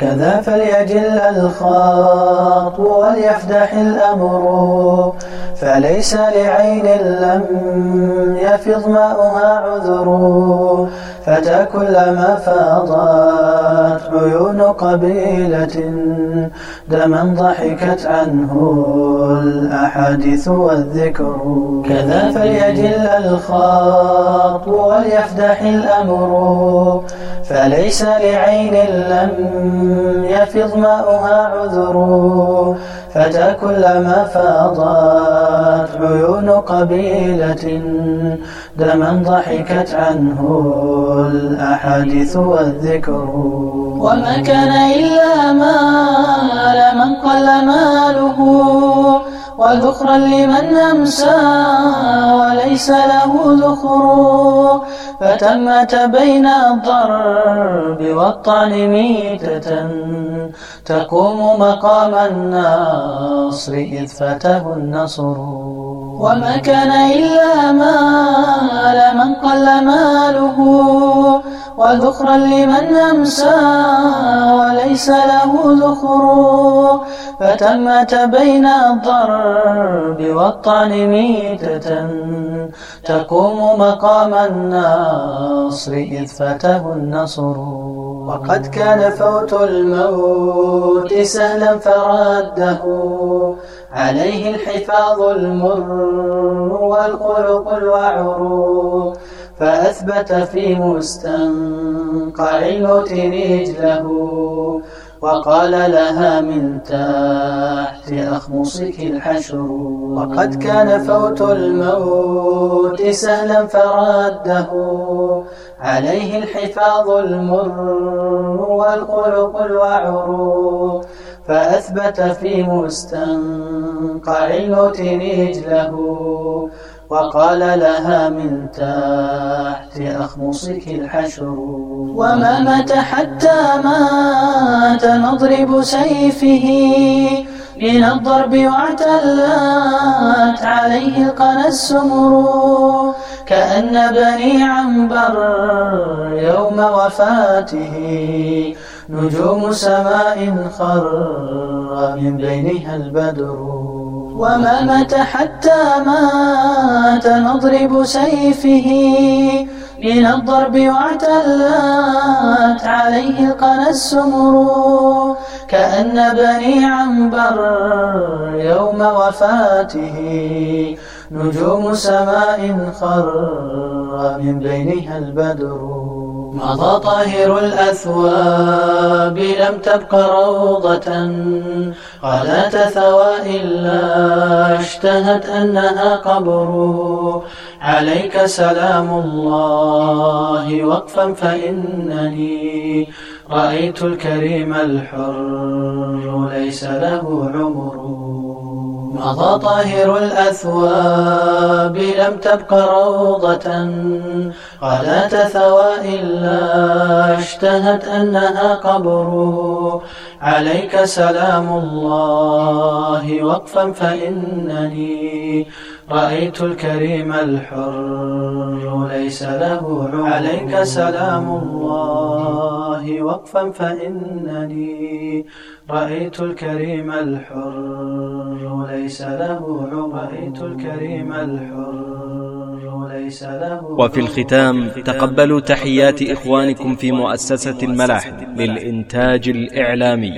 كذا فليجل الخطب وليفدح الأمر. فليس لعين لم يفض ماؤها عذر. فتى كلما فاضت عيون قبيلة دما ضحكت عنه الأحاديث والذكر. كذا فليجل الخطب وليفدح الأمر فليس لعين لم يفض ماؤها عذر. فتى كلما فاضت عيون قبيلة دما ضحكت عنه الأحاديث والذكر. وما كان إلا مال من قل ماله. وذخرا لمن أمسى وليس له ذخر. فتمت بين الضرب والطعن ميتة. تقوم مقام النصر إذ فته النصر. وما كان إلا وذخرا لمن أمسى وليس له ذخر فتمت بين الضرب والطعن ميتة تقوم مقام النصر إذ فته النصر. وقد كان فوت الموت سهلا فرده عليه الحفاظ المر والخلق الوعر. فأثبت في مستنقع الموت رجله وقال لها من تحت أخمصك الحشر. وقد كان فوت الموت سهلا فرده. عليه الحفاظ المر والخلق الوعر. فأثبت في مستنقع الموت رجله وقال لها من تحت أخمصك الحشر. وما مات حتى مات نضرب سيفه. من الضرب واعتلت عليه القنا السمر. كأن بني عنبر يوم وفاته. نجوم سماء خر من بينها البدر. وما مات حتى مات نضرب سيفه. من الضرب واعتلت عليه القنا السمر. كأن بني عنبر يوم وفاته. نجوم سماء خر من بينها البدر. مضى طاهر الأثواب لم تبق روضة. قالت ثوى إلا اشتهت أنها قبر. عليك سلام الله وقفا فإنني رأيت الكريم الحر ليس له عمر. مضى طاهر الأثواب لم تبق روضة. قالت ثوى إلا اشتهت أنها قبر. عليك سلام الله وقفا فإنني رأيت الكريم الحر ليس له عليك سلام الله. وقفا فإنني رأيت الكريم الحر ليس له رأيت الكريم الحر ليس له وفي الختام تقبلوا تحيات إخوانكم في مؤسسة الملاحم للإنتاج الإعلامي.